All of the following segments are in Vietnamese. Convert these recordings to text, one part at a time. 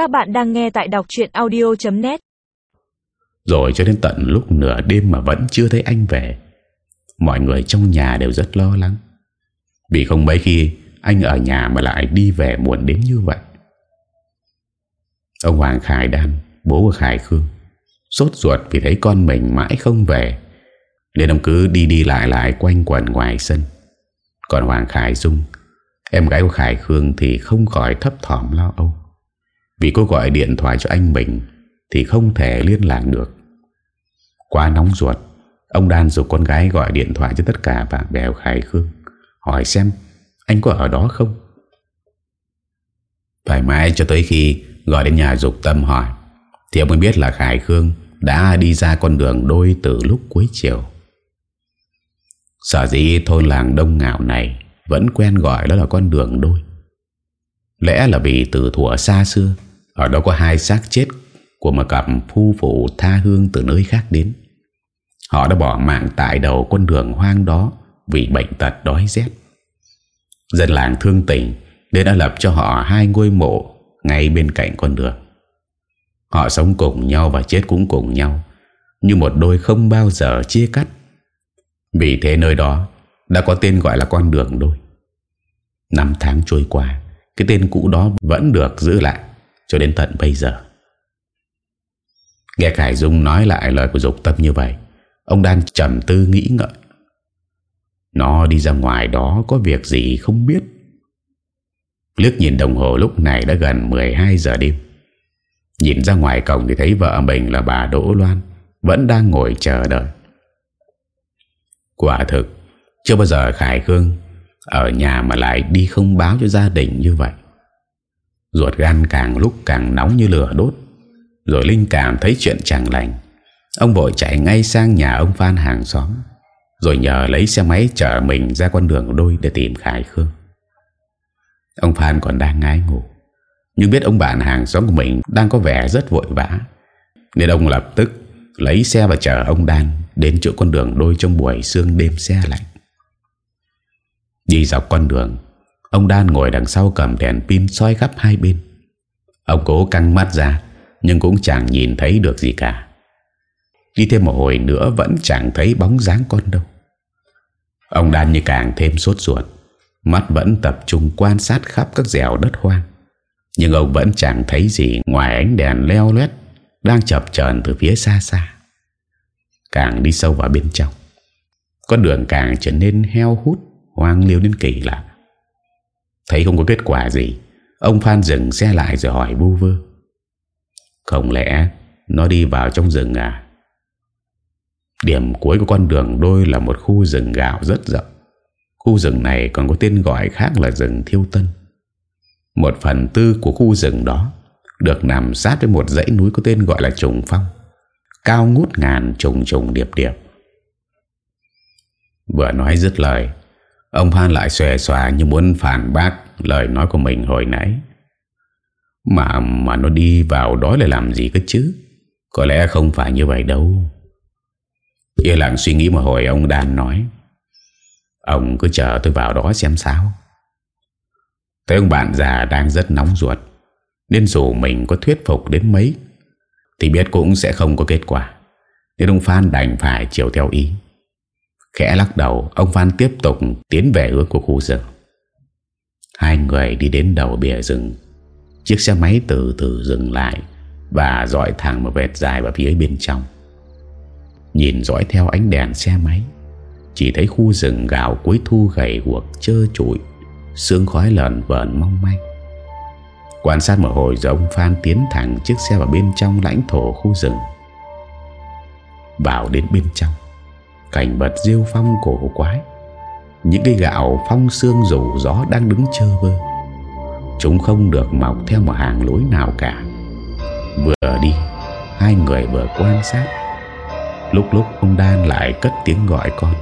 Các bạn đang nghe tại đọc chuyện audio.net Rồi cho đến tận lúc nửa đêm mà vẫn chưa thấy anh về Mọi người trong nhà đều rất lo lắng. Vì không mấy khi anh ở nhà mà lại đi về muộn đến như vậy. Ông Hoàng Khải Đan, bố của Khải Khương Sốt ruột vì thấy con mình mãi không về Nên ông cứ đi đi lại lại quanh quẩn ngoài sân. Còn Hoàng Khải Dung Em gái của Khải Khương thì không khỏi thấp thỏm lo âu. Vì cô gọi điện thoại cho anh mình Thì không thể liên lạc được. Quá nóng ruột Ông Đan dục con gái gọi điện thoại cho tất cả bạn bè Khải Khương Hỏi xem anh có ở đó không? Phải mãi cho tới khi gọi đến nhà dục tâm hỏi Thì ông mới biết là Khải Khương đã đi ra con đường đôi từ lúc cuối chiều. Sở dĩ thôn làng đông ngạo này vẫn quen gọi đó là con đường đôi. Lẽ là vì từ thuở xa xưa, ở đó có hai xác chết của một cặp phu phụ tha hương từ nơi khác đến. Họ đã bỏ mạng tại đầu con đường hoang đó vì bệnh tật đói rét. Dân làng thương tình nên đã lập cho họ hai ngôi mộ ngay bên cạnh con đường. Họ sống cùng nhau và chết cũng cùng nhau, như một đôi không bao giờ chia cắt. Vì thế nơi đó đã có tên gọi là con đường đôi. Năm tháng trôi qua, cái tên cũ đó vẫn được giữ lại cho đến tận bây giờ. Nghe Khải Dung nói lại lời của Dục Tâm như vậy, ông đang trầm tư nghĩ ngợi. Nó đi ra ngoài đó có việc gì không biết. Lước nhìn đồng hồ lúc này đã gần 12 giờ đêm. Nhìn ra ngoài cổng thì thấy vợ mình là bà Đỗ Loan vẫn đang ngồi chờ đợi. Quả thực, chưa bao giờ Khải Khương ở nhà mà lại đi không báo cho gia đình như vậy. Ruột gan càng lúc càng nóng như lửa đốt. Rồi Linh cảm thấy chuyện chẳng lành. Ông vội chạy ngay sang nhà ông Phan hàng xóm. Rồi nhờ lấy xe máy chở mình ra con đường đôi để tìm Khải Khương. Ông Phan còn đang ngái ngủ. Nhưng biết ông bạn hàng xóm của mình đang có vẻ rất vội vã. Nên ông lập tức lấy xe và chở ông Đan đến chỗ con đường đôi trong buổi sương đêm xe lạnh. Đi dọc con đường Ông Đan ngồi đằng sau cầm đèn pin soi khắp hai bên. Ông cố căng mắt ra, Nhưng cũng chẳng nhìn thấy được gì cả. Đi thêm một hồi nữa Vẫn chẳng thấy bóng dáng con đâu. Ông Đan như càng thêm sốt ruột, Mắt vẫn tập trung quan sát khắp các dẻo đất hoang. Nhưng ông vẫn chẳng thấy gì Ngoài ánh đèn leo lét Đang chập chờn từ phía xa xa. Càng đi sâu vào bên trong, Con đường càng trở nên heo hút, Hoang liêu đến kỳ lạ. Thấy không có kết quả gì, Ông Phan dừng xe lại rồi hỏi bu vơ. Không lẽ Nó đi vào trong rừng à? Điểm cuối của con đường đôi là một khu rừng gạo rất rộng. Khu rừng này còn có tên gọi khác là rừng Thiêu Tân. Một phần tư của khu rừng đó Được nằm sát với một dãy núi có tên gọi là Trùng Phong, Cao ngút ngàn trùng trùng điệp điệp. Vừa nói dứt lời Ông Phan lại xòe xòa như muốn phản bác lời nói của mình hồi nãy. Mà mà nó đi vào đó là làm gì cơ chứ? Có lẽ không phải như vậy đâu. Yên lặng suy nghĩ một hồi, ông Đan nói. Ông cứ chờ tôi vào đó xem sao. Thấy ông bạn già đang rất nóng ruột. Nên dù mình có thuyết phục đến mấy, Thì biết cũng sẽ không có kết quả Nên ông Phan đành phải chiều theo ý Khẽ lắc đầu, Ông Phan tiếp tục tiến về hướng của khu rừng. Hai người đi đến đầu bìa rừng. Chiếc xe máy từ từ dừng lại Và dõi thẳng một vệt dài vào phía bên trong. Nhìn dõi theo ánh đèn xe máy, Chỉ thấy khu rừng gạo cuối thu gầy guộc, trơ trụi, Sương khói lợn vờn mong manh. Quan sát một hồi rồi ông Phan tiến thẳng chiếc xe vào bên trong lãnh thổ khu rừng. Vào đến bên trong. Cảnh vật rêu phong cổ quái. Những cây gạo phong xương rủ gió đang đứng chơ vơ. Chúng không được mọc theo một hàng lối nào cả. Vừa đi, Hai người vừa quan sát. Lúc lúc ông Đan lại cất tiếng gọi con.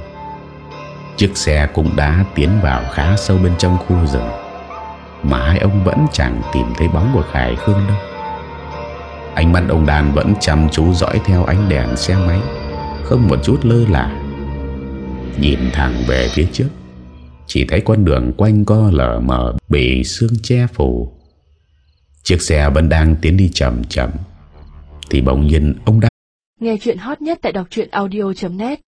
Chiếc xe cũng đã tiến vào khá sâu bên trong khu rừng. Mà hai ông vẫn chẳng tìm thấy bóng của Khải Khương đâu. Ánh mắt ông Đan vẫn chăm chú dõi theo ánh đèn xe máy. Không một chút lơ là. Nhìn thẳng về phía trước, Chỉ thấy con đường quanh co lở mở Bị sương che phủ. Chiếc xe vẫn đang tiến đi chậm chậm, Thì bỗng nhiên ông đã Nghe chuyện hot nhất tại đọc audio.net